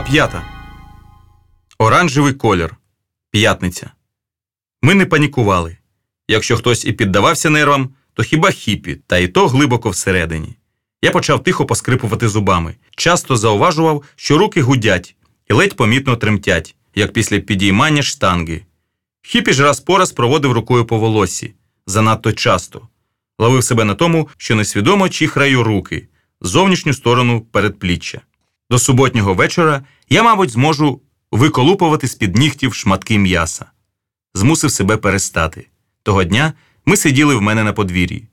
п'ята. Оранжевий колір. П'ятниця. Ми не панікували. Якщо хтось і піддавався нервам, то хіба хіпі, та й то глибоко всередині. Я почав тихо поскрипувати зубами. Часто зауважував, що руки гудять і ледь помітно тремтять, як після підіймання штанги. Хіпі ж раз по раз проводив рукою по волосі занадто часто, ловив себе на тому, що несвідомо чихраю руки, зовнішню сторону передпліччя. До суботнього вечора я, мабуть, зможу виколупувати з-під нігтів шматки м'яса. Змусив себе перестати. Того дня ми сиділи в мене на подвір'ї.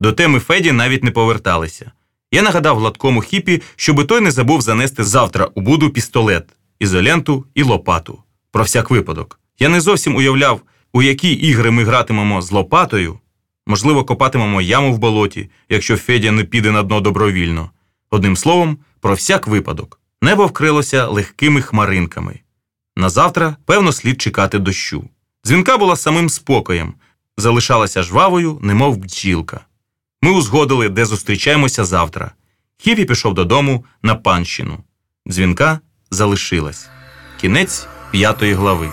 До теми Феді навіть не поверталися. Я нагадав гладкому хіпі, щоби той не забув занести завтра у буду пістолет, ізоленту і лопату. Про всяк випадок. Я не зовсім уявляв, у які ігри ми гратимемо з лопатою. Можливо, копатимемо яму в болоті, якщо Федя не піде на дно добровільно. Одним словом, про всяк випадок. Небо вкрилося легкими хмаринками. На завтра, певно, слід чекати дощу. Дзвінка була самим спокоєм, залишалася жвавою, немов бджілка. Ми узгодили, де зустрічаємося завтра. Хіпі пішов додому на панщину. Дзвінка залишилась. Кінець п'ятої глави.